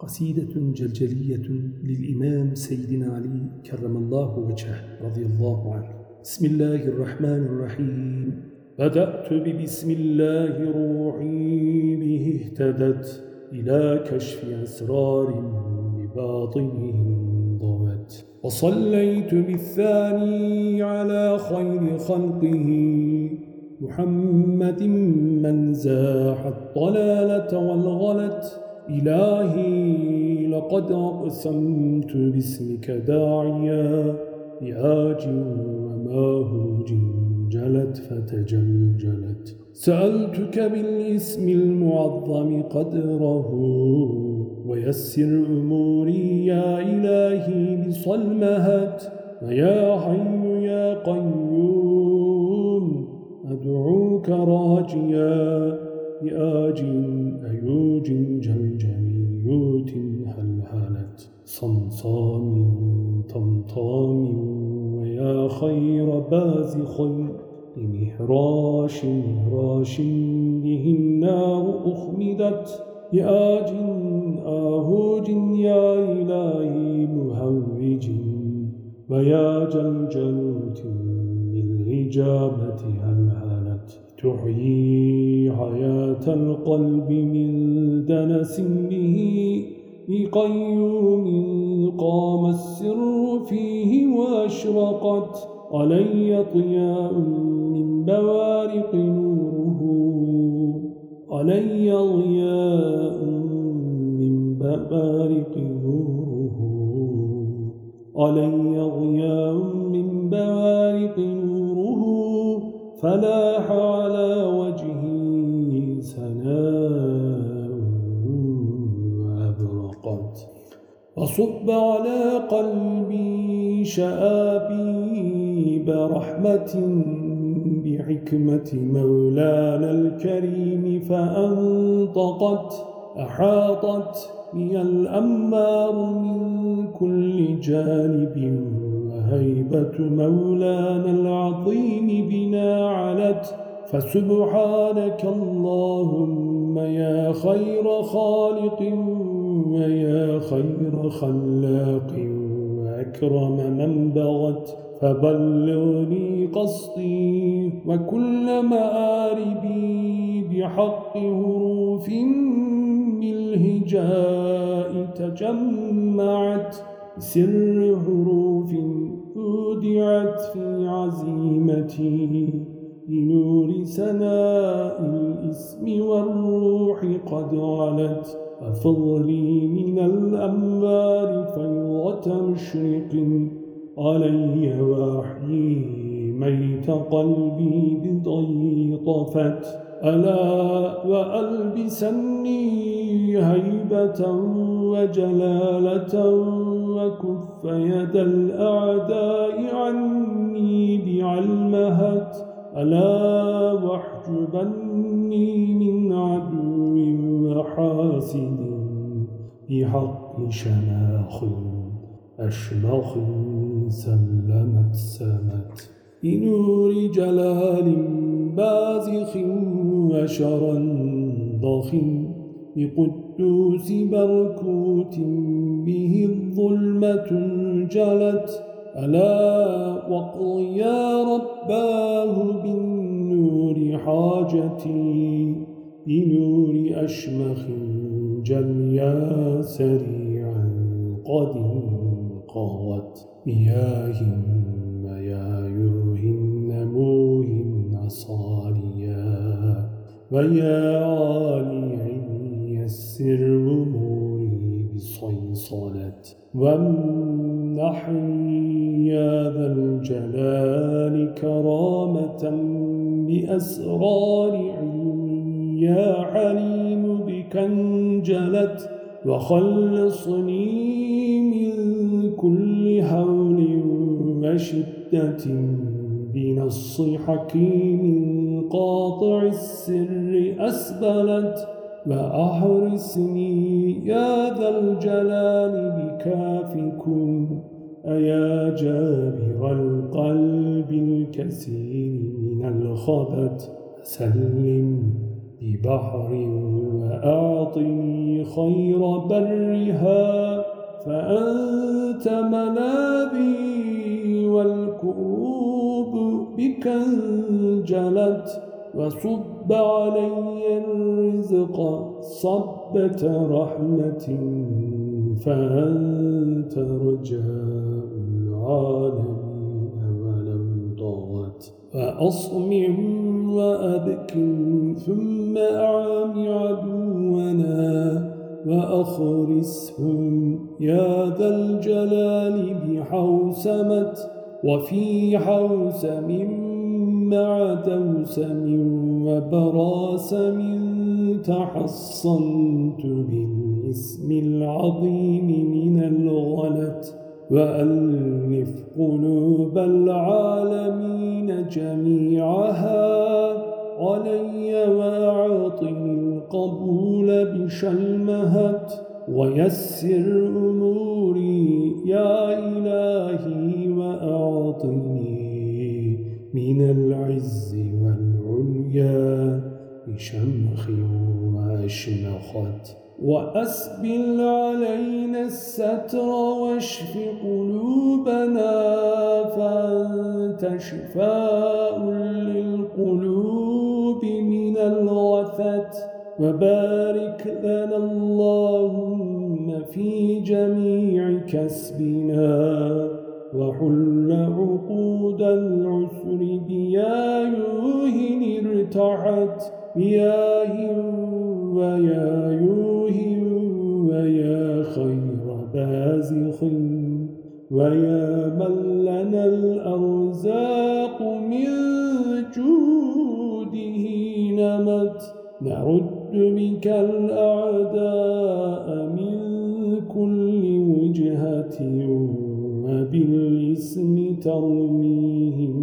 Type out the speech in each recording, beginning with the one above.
قصيدة جلجلية للإمام سيدنا علي كرم الله وجهه رضي الله عنه. بسم الله الرحمن الرحيم. بدأت ببسم الله روحي به اهتدت إلى كشف أسرار بباطنهم ضوت وصليت بالثاني على خير خلقه محمد من زاح الضلالة والغلت إلهي لقد أقسمت باسمك داعيا بآج وماهوج جلت فتجلجلت سألتك بالاسم المعظم قدره ويسر أموري يا إلهي بصلمهت. ويا حي يا قيوم أدعوك راجيا بآج أيوج جلجليوت هلهلت صمصام طمطام ويا خير بازخ لمهراش مهراش به النار أخمدت بآج آهوج يا إلهي مهوج ويا جلجلوت بالإجابة هلهلت تحيي حياة القلب من دنس به بقيوم قام السر فيه وأشرقت علي ضياء من بوارق نوره. علي ضياء من بوارق نوره. علي ضياء من بوارق نوره فلاح على وجهي سناء أبرقت وصب على قلبي شآبيب رحمة بحكمة مولانا الكريم فأنطقت أحاطت بي الأمار من كل جانب هيبة مولانا العظيم بنا علت فسبحانك اللهم يا خير خالق ويا خير خلاق وأكرم من بغت فبلغني قصدي وكل مآربي بحق هروف بالهجاء تجمعت سر حروف أودعت في عزيمتي بنور سناء الإسم والروح قد علت أفضلي من الأنبار فيضة مشرق علي وحيي ميت قلبي بضي طفت ألا وألبسني هيبة وجلالة وكف يد الأعداء عني بعلمهت. ألا واحجبني من عدو وحاسد بحق شماخ أشمخ سلمت سمت. بنور جلال بازخ وشرا ضخ بقدوس بركوت به الظلمة جلت. ألا وقض يا رباه بالنور حاجتي بنور أشمخ جل يا سريعا قد انقضت. مياه ميايوه ويا عالي يسر أموري بصيصلة وامنحني يا ذا الجلال كرامة بأسرار علمي يا حليم بك انجلت وخلصني من كل هول وشدة بنص حكيم قاطع السر أسبلت وأحرسني يا ذا الجلال بكافكم أيا جابر القلب الكثير من الخبت سلم ببحر وأعطني خير برها فأنت ملاذي والكروب بك انجلت وصب علي الرزق صبة رحمة فأنت رجاء العالمين ولو ضغت فأصمع وأبكم ثم أعام عدونا وأخرسهم. يا ذا الجلال بحوسمة وفي حوسم مع دوسم وبراسم تحصنت بالإسم العظيم من الغلط وألف قلوب العالمين جميعها علي وأعطني القبول بشلمهت ويسر أموري يا إلهي وأعطني من العز والعليا بشمخ وأشنخت. وأسبل علينا الستر واشف قلوبنا فأنت شفاء للقلوب من الغثت وبارك لنا اللهم في جميع كسبنا وحل عقود العسر بيايوه ارتحت بياه ويايوه ويا خير بازخ ويا من لنا الأرزاق من جوده نمت نرد بك الأعداء من كل وجهة وبالإسم ترميهم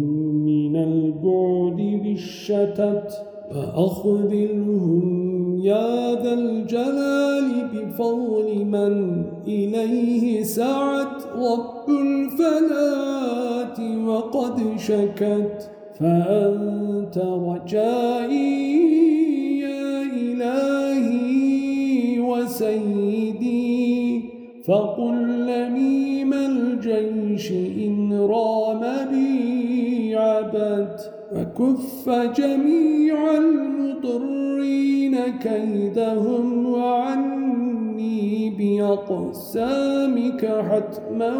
من البعد بالشتت فأخذلهم يا ذا الجلال بفضل من إليه سعت رب الفلات وقد شكت فأنت رجائي وسيدي فقل لميم الجيش إن رام بي عبد وكف جميع المضرين كيدهم وعني بأقسامك حتما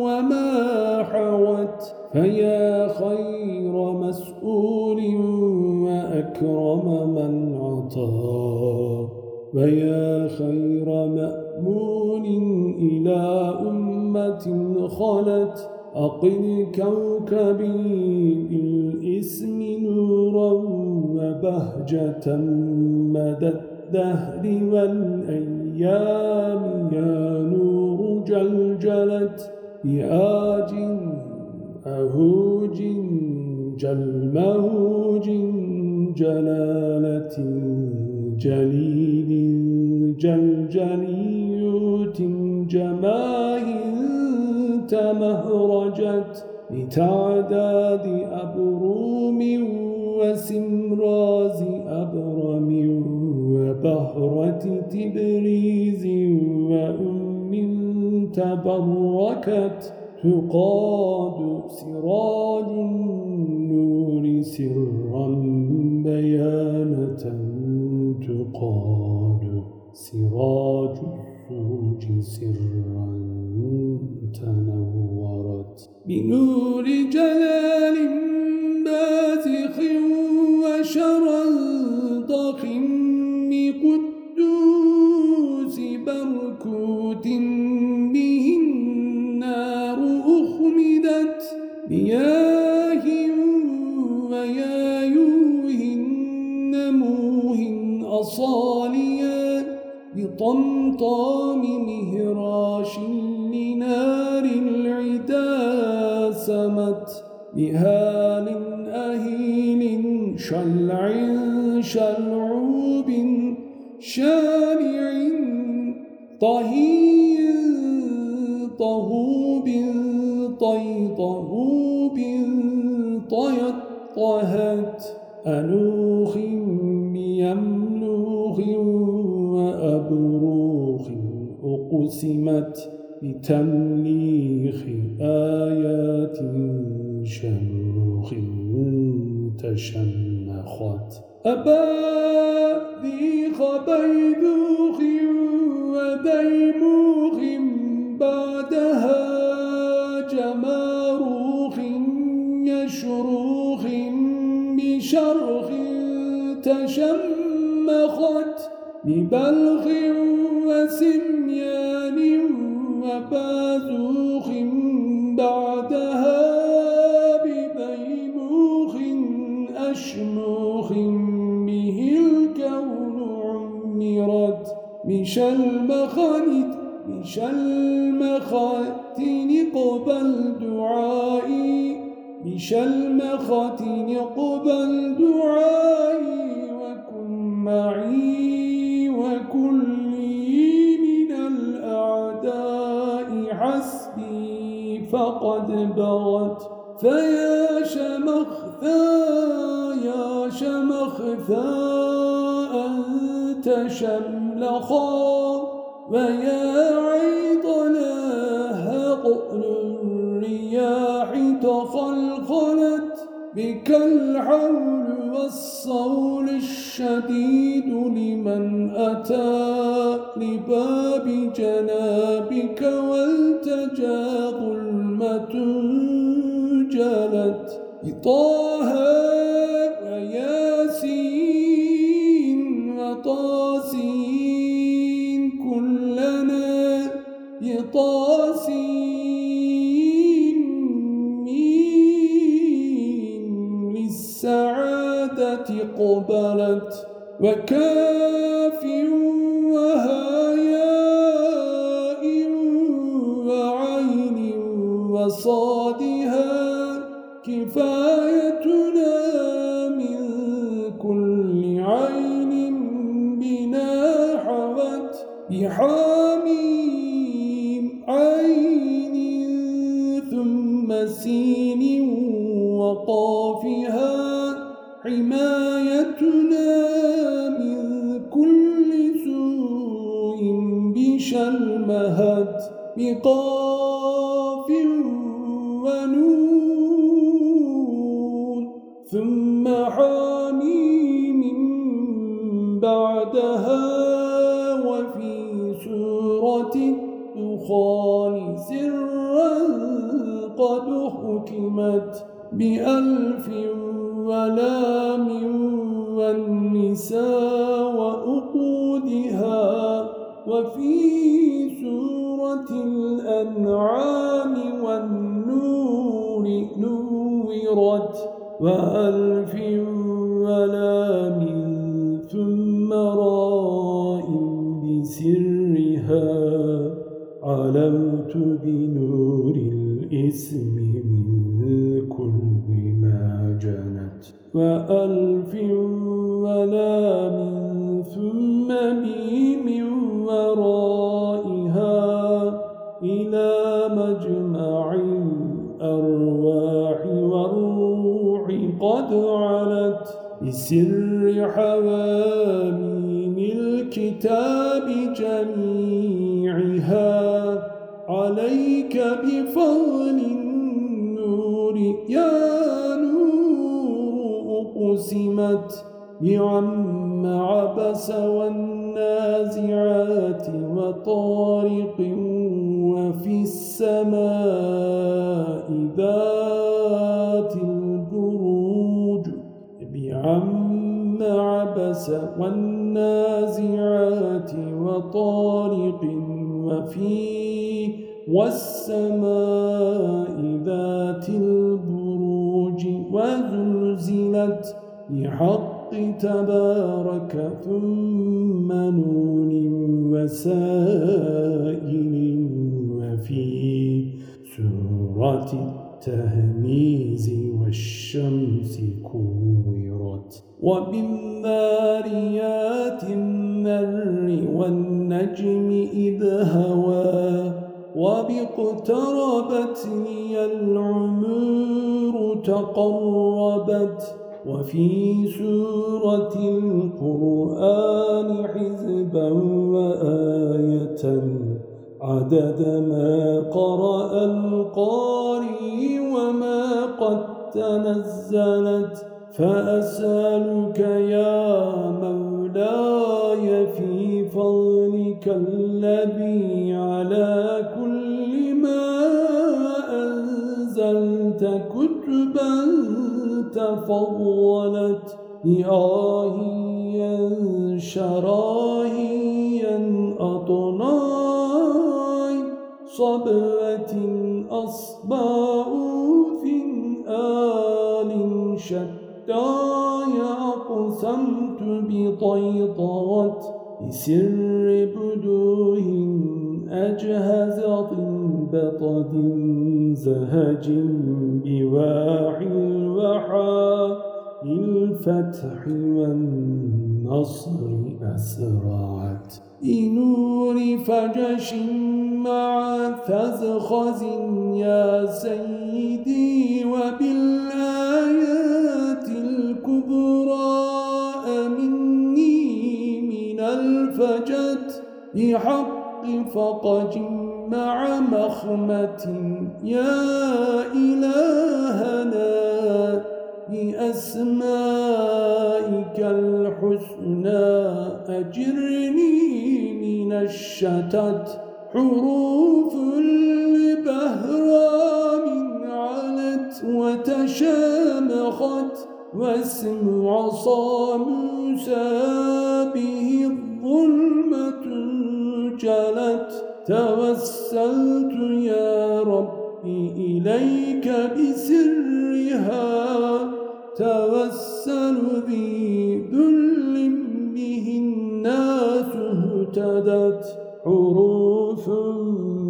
وما حوت. فيا خير مسؤول وأكرم من عطى ويا خير مأمون إلى أمة خلت أقل كوكبي بالإسم نورا وبهجة مدى الدهر والأيام يا نور جلجلت بآج أهوج جلمهوج جلالة جليل جلجليوت جماهل تمهرجت لتعداد أبروم وسمراز أبرم وبهرة تبريز وأم تبركت تقاد سراج النور سرا بيانة تقاد سراج الزوج سرا تنورت. بنور جلال فروخ وأبروخ أقسمت بتمليخ آيات شموخ تشمخت أبا ذي خبيدوخ وديموخ بعدها جماروخ يشروخ بشرخ تشمخ تشمخت ببلخ وسميان وبازوخ بعدها ببيموخ أشموخ به الكون عمرت بشلمخنت بشلمختين قبل دعائي بشلمختين قبل دعائي بغت فيا شمخثا يا شمخثا أنت شملخا ويا عيطنا هقل الرياح تخلخلت. بك الحول والصول الشديد لمن أتى لباب جنابك والتجا ظلمة جلت طه وياسين وطاسين كلنا يطاسين مين للسعادة قبلت وكاف بشلمهت بقاف ونون ثم حاميم بعدها وفي سورة الدخان سرا قد حكمت بألف ولام والنساء وألف ولام ثم راء بسرها علمت بنور الإسم من كل ما جنت. وألف بسر حواميم الكتاب جميعها. عليك بفضل النور يا نور أقسمت بعم عبس والنازعات وطارق وفي السماء. وطارق وفي والسماء ذات البروج وزلزلت بحق تبارك ثم نون وسائل وفي سورة التهميز والشمس كورت وبالناريات النر والنجم إذ هوى وباقتربت لي العمور تقربت وفي سورة القرآن حزبا وآية عدد ما قرأ القاري وما قد تنزلت فأسألك يا مولاي في فضلك الذي على كل ما أنزلت كتبا تفضلت بآهيا شراهيا أطناي صبوة أصباء في آل شتى أقسمت بطيطوة بسر بدوه أجهز طنبطة زهج بواع الوحى بالفتح والنصر أسرعت بنور فجش مع تزخز يا سيدي وبالآيات الكبرى بحق فقج مع مخمة. يا إلهنا بأسمائك الحسنى أجرني من الشتت. حروف البهرام علت وتشامخت. واسم عصا موسى به الظلمة جلت توسلت يا ربي إليك بسرها. توسل بذل به الناس اهتدت. حروف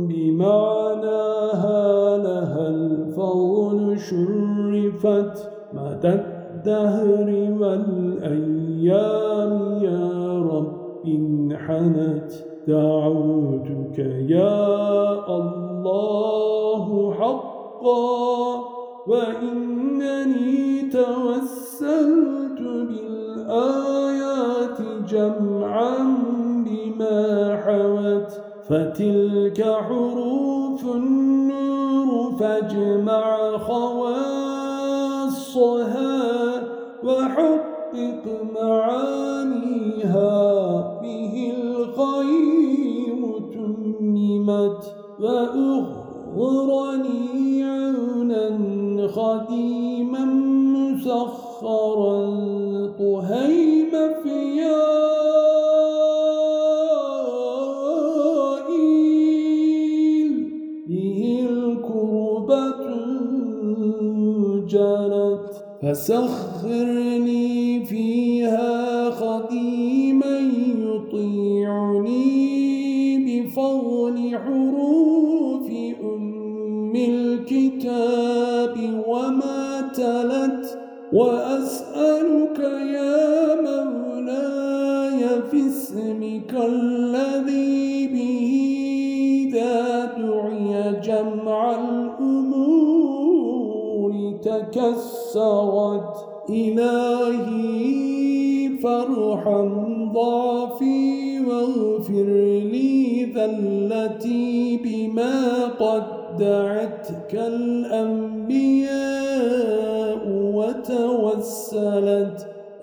بمعناها لها الفضل شرفت. مدى الدهر والأيام يا رب انحنت دعوتك يا الله حقا وإنني توسلت بالآيات جمعا بما حوت فتلك حروف النور فاجمع خواصها وحقق معانيها. به الخير تممت وأخرني عونا خديما مسخرا. طهيم فيائيل به جرت فسخرني إلهي فارحم ضعفي واغفر لي ذلتي بما قد دعتك الأنبياء وتوسلت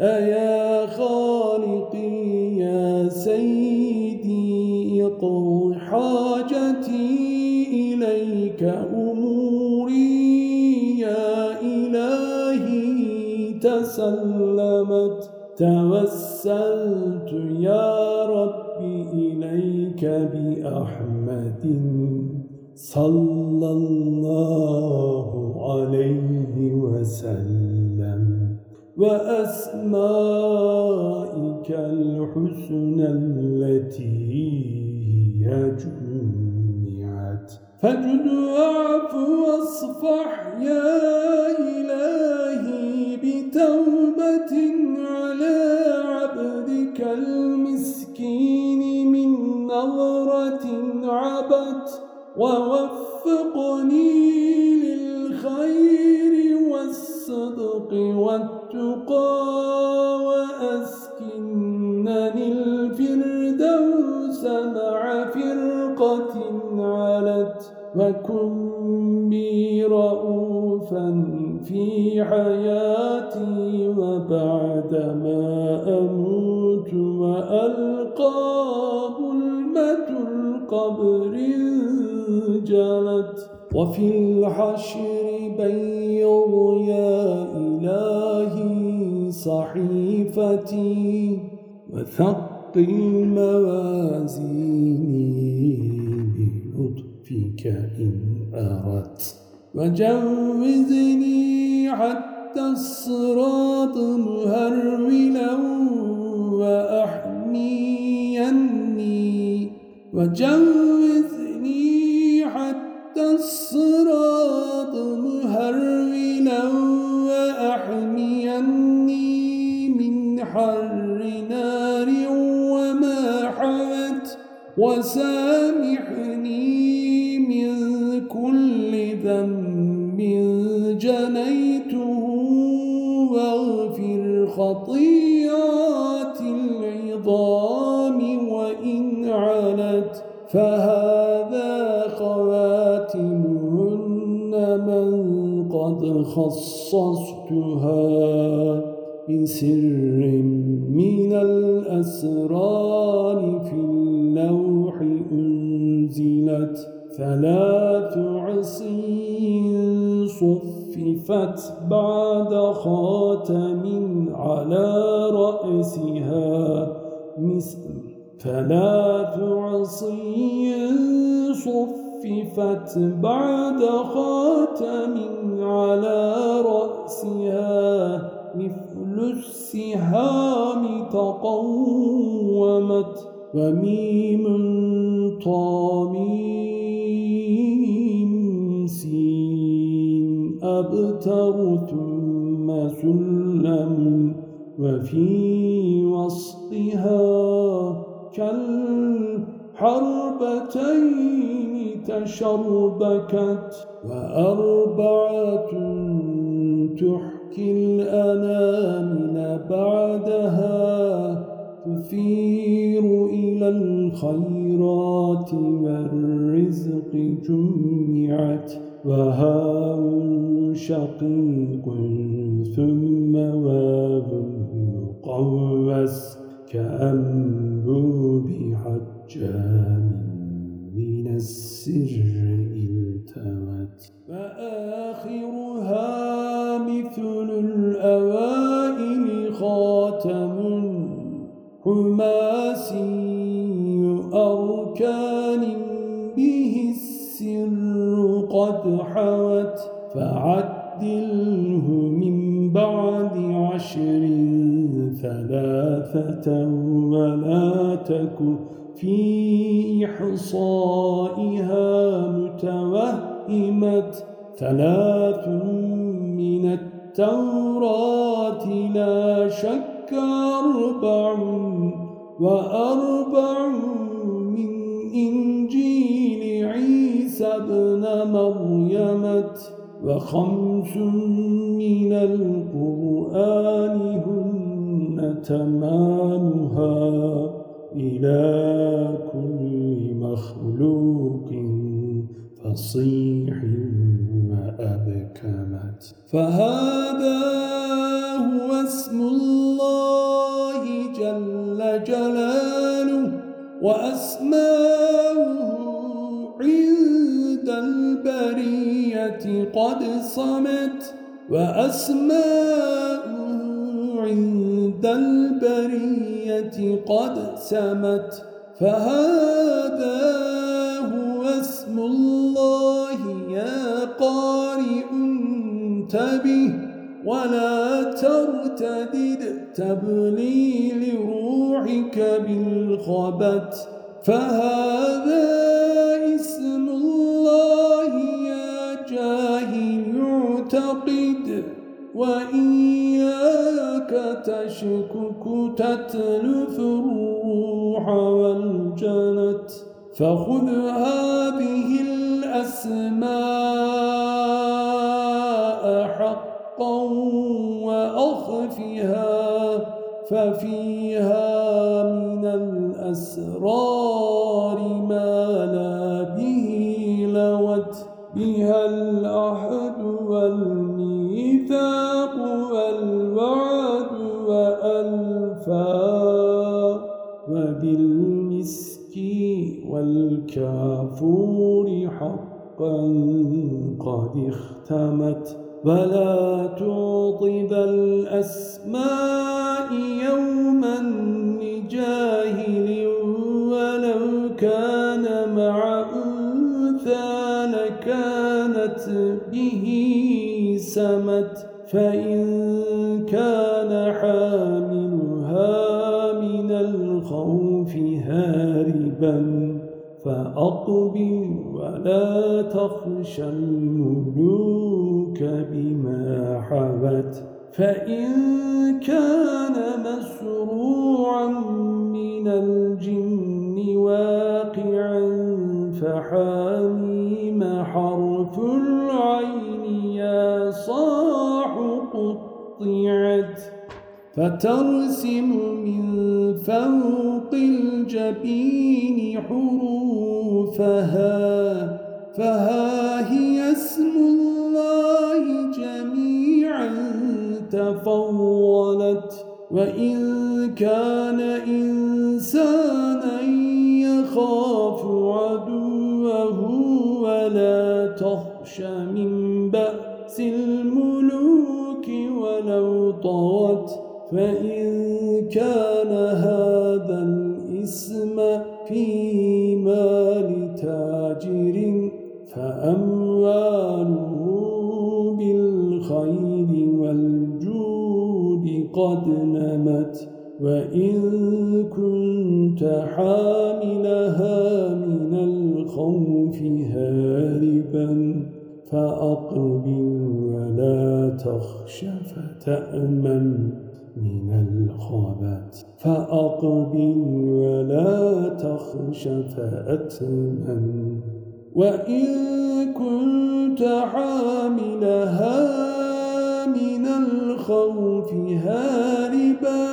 أيا خالقي يا سيدي اقض توسلت يا ربي إليك بأحمد صلى الله عليه وسلم وأسمائك الحسنى التي هي جمعت. فجد واعف وأصفح يا إلهي بتوبة على عبدك المسكين من نظرة عبت ووفقني للخير والصدق والتقى وأسكنني الفردوس مع فرقة علت وكن بي رؤوفا في حياتي ما أموت وألقى ظلمة القبر جلت وفي الحشر بيض يا إلهي صحيفتي وثق الموازين بلطفك إن أردت وجوزني حتى الصراط مهرولا وأحميني وجوزني حتى الصراط من حر نار وما حوت وسامحني خطيئات العظام وإن علت فهذا خواتمهن من قد خصصتها بسر من الأسرار في اللوح أنزلت ثلاث عصي صففت بعد خاتم على رأسها مثل ثلاث عصي صففت بعد خاتم على رأسها مثل السهام تقومت وميم طامين وفي وسطها كالحربتين تشربكت وأربعة تحكي الأنامل بعدها تثير إلى الخيرات والرزق جمعت وهاء شقيق مقوس كأنبوب حجام من السر التوت وآخرها مثل الأوائل خاتم حماسي أركان به السر قد حوت فعدله ثلاثة ولا تك في إحصائها متوهمة ثلاث من التوراة لا شك أربع وأربع من إنجيل عيسى بن مريمة وخمس من تمامها إلى كل مخلوق فصيح وأبكمت. فهذا هو اسم الله جل جلاله وأسماؤه عند البرية قد صمت وأسماؤه قد سمت فهذا هو اسم الله يا قارئ انتبه ولا ترتدد تبلي لروحك بالخبت فهذا تشكك تتلف الروح والجنت فخذ هذه الأسماء حقا وأخفها ففيها من الأسرار ما لا به بها العهد والميثاق والكافور حقا قد اختمت. ولا تعطب الأسماء يوما لجاهل ولو كان مع أنثى لكانت به سمت. فإن كان حاملها من الخوف هاربا فأقبل ولا تخشى الملوك بما حبت فإن كان مسروعا من الجن واقعا فحاميم حرف العين يا صاح قطعت فترسم من فوق الجبين حروفها فها هي اسم الله جميعا تفولت وإن كان إنسانا يخاف عدوه ولا تخش من بأس الملوك ولو طوت فإن كان هذا الاسم في مال تاجر فأمواله بالخير والجود قد نمت وإن كنت حاملها من الخوف هاربا فأقبل ولا تخش فتأمن. من الخبات فأقبل ولا تخش فأتمن. وإن كنت حاملها من الخوف هاربا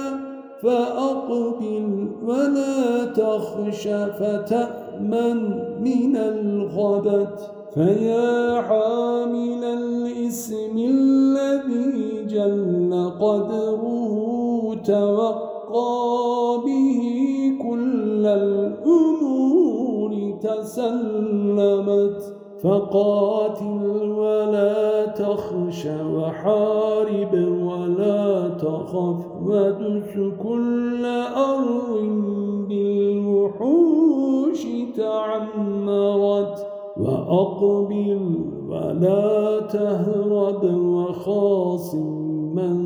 فأقبل ولا تخش فتأمن من الخبت فيا حامل الاسم الذي جل قدره توقى به كل الأمور تسلمت. فقاتل ولا تخش وحارب ولا تخف ودس كل أرض بالوحوش تعمرت. وأقبل ولا تهرب وخاصم من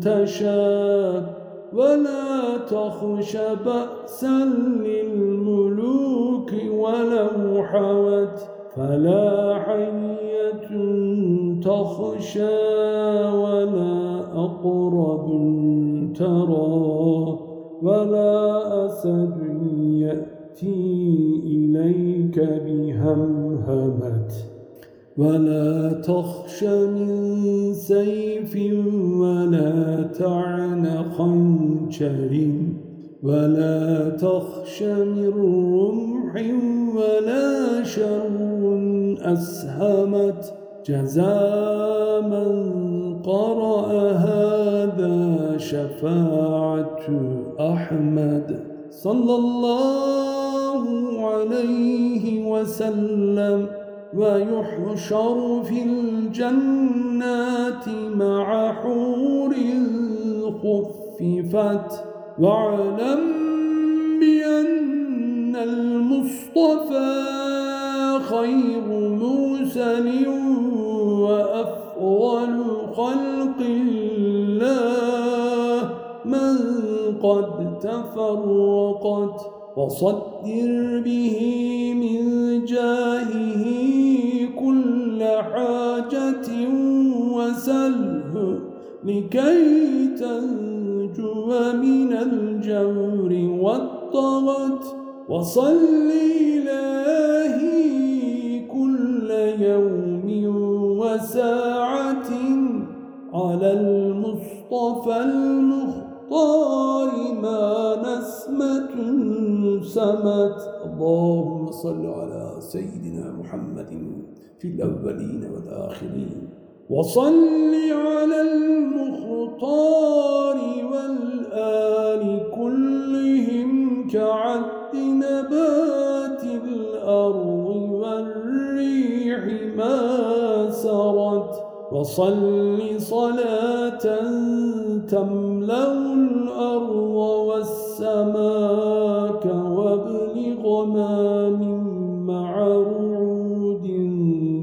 تشاء. ولا تخش بأسا للملوك ولو حوت فلا حية تخشى ولا أقرب ترى ولا أسد يأتي إليك بهمهمة ولا تخش من سيف ولا تعن خنشر ولا تخش من رمح ولا شر أسهمت جزاء من قرأ هذا شفاعة أحمد صلى الله عليه وسلم. ويحشر في الجنات مع حور خففت. واعلم بأن المصطفى خير مرسل وأفضل خلق الله. من قد تفرقت وصدر به من جاهه كل حاجة وسله لكي تنجو من الجور والطغت وصل إلهي كل يوم وساعة على المصطفى المختار. ما نسمة سمت. اللهم صل على سيدنا محمد في الأولين والآخرين. وصل على المختار والآل كلهم كعد نبات الأرض والريح ما سرت وصل صلاة تملأ الأرض والسماك وابلغ ما من معرود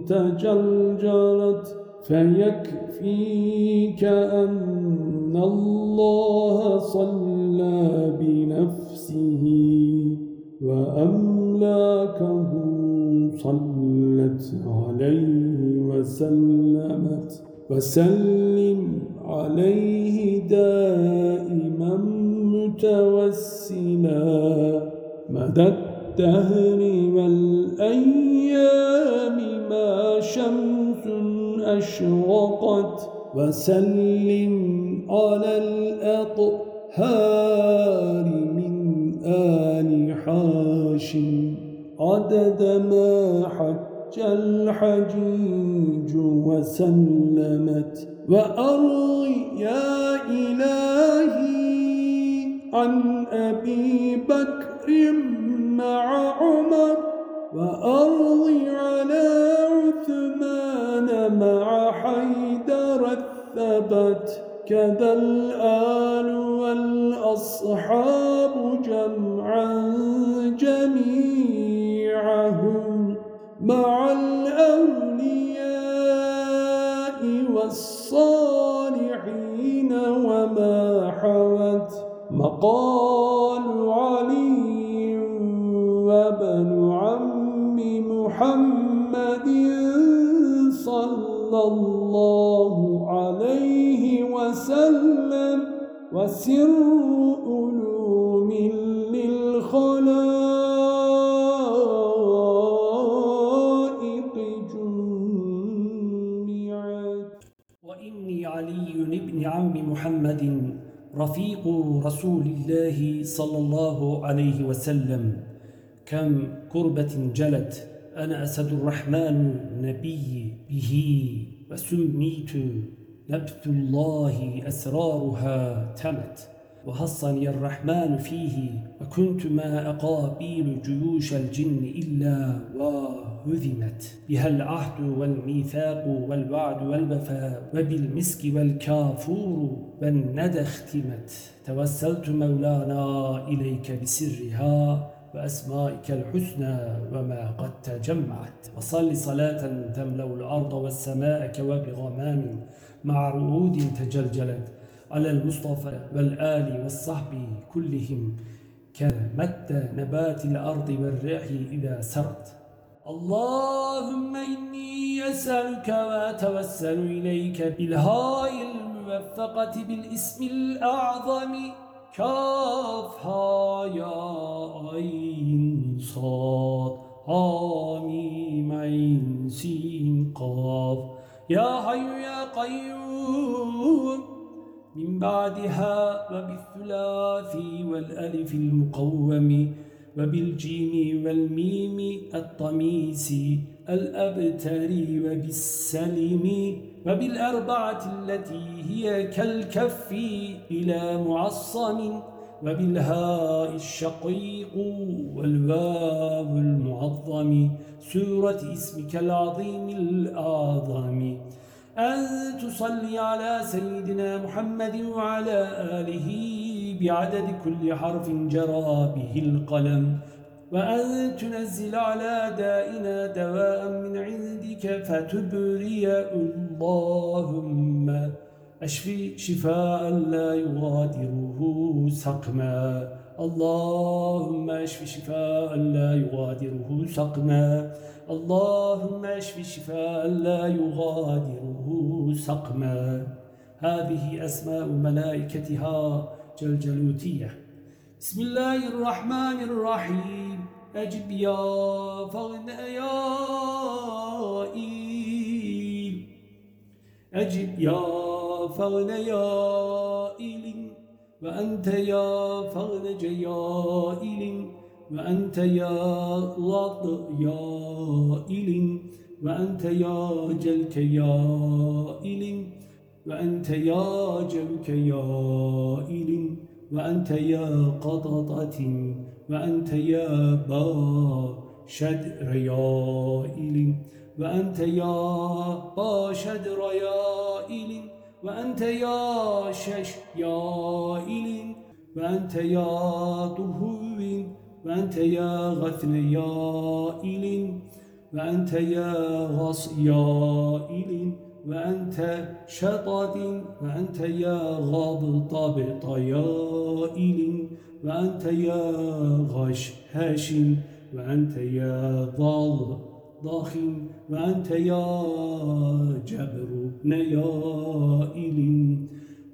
تجلجلت فيكفيك أن الله صلى بنفسه وأملاكه صلت عليه. وسلمت. وسلم عليه دائما متوسلا. مدى الدهر والأيام ما شمس أشرقت. وسلم على الأطهار من آل حاشم. عدد ما حج الحجيج وسلمت وأرضي يا إلهي عن أبي بكر مع عمر وأرضي على عثمان مع حيدر الثبت كذا الآل والأصحاب جمعا جميعهم. مع الأولياء والصالحين وما حوت مقال علي وابن عم محمد صلى الله عليه وسلم وسر ألوم علي بن عم محمد رفيق رسول الله صلى الله عليه وسلم. كم كربة جلت أنا أسد الرحمن نبي به وسميت نبت الله أسرارها تمت. وحصني الرحمن فيه وكنت ما أقابيل جيوش الجن إلا وهذمت بها العهد والميثاق والوعد والوفاء وبالمسك والكافور والندى اختمت. توسلت مولانا إليك بسرها وأسمائك الحسنى وما قد تجمعت. وصل صلاة تملأ الأرض والسماء كواب غمام مع رؤود تجلجلت. على المصطفى والآل والصحب كلهم كمد نبات الأرض والريح إذا سرت. اللهم إني أسألك وأتوسل إليك بإلهاء الموفقة بالاسم الأعظم. كافها يا عين صاد. حاميم عين سين قاف. يا حي يا قيوم. من بعدها وبالثلاث والألف المقوم وبالجيم والميم الطميس الأبتر وبالسلم وبالأربعة التي هي كالكف إلى معصم وبالهاء الشقيق والواو المعظم سورة اسمك العظيم الأعظم أن تصلي على سيدنا محمد وعلى آله بعدد كل حرف جرى به القلم وأن تنزل على دائنا دواء من عندك فتبري اللهم أشفي شفاء لا يغادره سقما. اللهم أشف شفاء لا يغادره سقما. اللهم اشف شفاء لا يغادره سقما. هذه أسماء ملائكتها جلجلوتية. بسم الله الرحمن الرحيم. أجب يا فغن يا أجب يا فغن يا إيل. وأنت يا فغن جيائل. وأنت يا لط يا إل وأنت يا جلك يا إل وأنت يا جوك يا إل وأنت يا قططة وأنت يا با شدر يا إل وأنت يا با شدر يا إل وأنت يا شش يا إل وأنت يا طهو وأنت يا غثن يا إل وأنت يا غص يا إل وأنت شطد وأنت يا غضطبط يا إل وأنت يا غش هاش وأنت يا ضال ضاخ وأنت يا جبر نيائل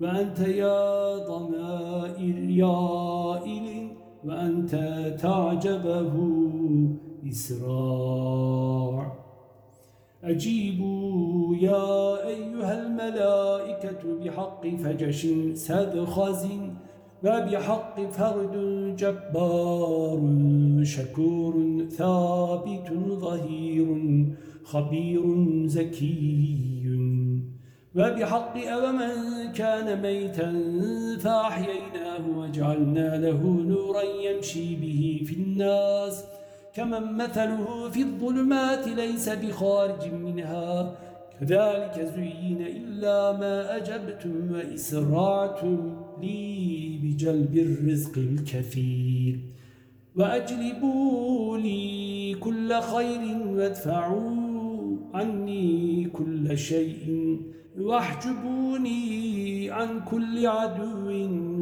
وأنت يا ضمائر يائل وأنت تعجبه إسراع. أجيبوا يا أيها الملائكة بحق فجش سدخز وبحق فرد جبار شكور ثابت ظهير خبير زكي. وبحق أومن كان ميتا فأحييناه وجعلنا له نورا يمشي به في الناس. كمن مثله في الظلمات ليس بخارج منها. كذلك زين إلا ما أجبتم وإسرعتم لي بجلب الرزق الكثير. وأجلبوا لي كل خير وادفعوا عني كل شيء. واحجبوني عن كل عدو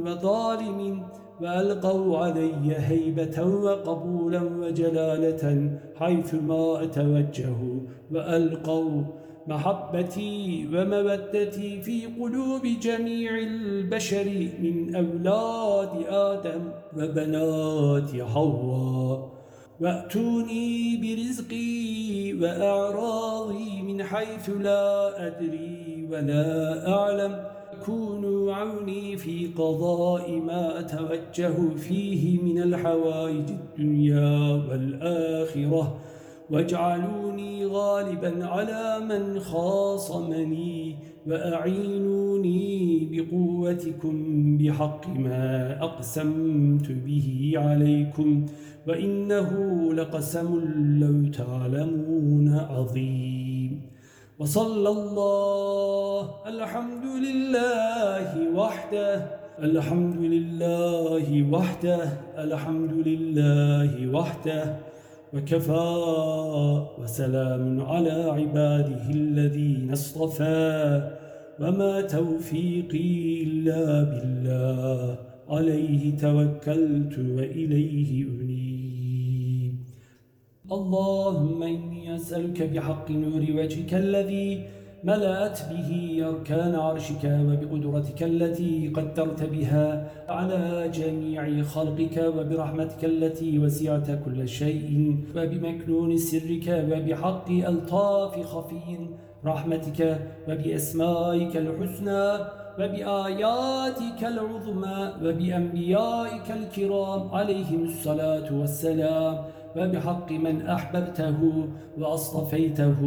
وظالم وألقوا علي هيبة وقبولا وجلالة حيثما أتوجه وألقوا محبتي ومودتي في قلوب جميع البشر من أولاد آدم وبنات حواء. وأتوني برزقي وأعراضي من حيث لا أدري ولا أعلم كونوا عوني في قضاء ما أتوجه فيه من الحوائج الدنيا والآخرة واجعلوني غالبا على من خاصمني وأعينوني بقوتكم بحق ما أقسمت به عليكم وإنه لقسم لو تعلمون عظيم. وصلى الله الحمد لله وحده الحمد لله وحده الحمد لله وحده وكفى وسلام على عباده الذين اصطفى. وما توفيقي إلا بالله عليه توكلت وإليه أنيب. اللهم إني أسألك بحق نور وجهك الذي ملأت به أركان عرشك وبقدرتك التي قدرت بها على جميع خلقك وبرحمتك التي وسعت كل شيء وبمكنون سرك وبحق ألطاف خفي رحمتك وبأسمائك الحسنى وبآياتك العظمى وبأنبيائك الكرام عليهم الصلاة والسلام. وبحق من أحببته وأصطفيته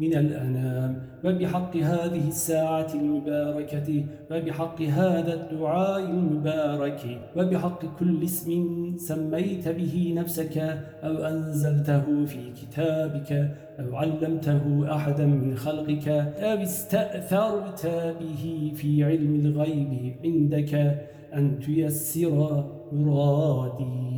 من الأنام وبحق هذه الساعة المباركة وبحق هذا الدعاء المبارك وبحق كل اسم سميت به نفسك أو أنزلته في كتابك أو علمته أحدا من خلقك أو استأثرت به في علم الغيب عندك أن تيسر مرادي.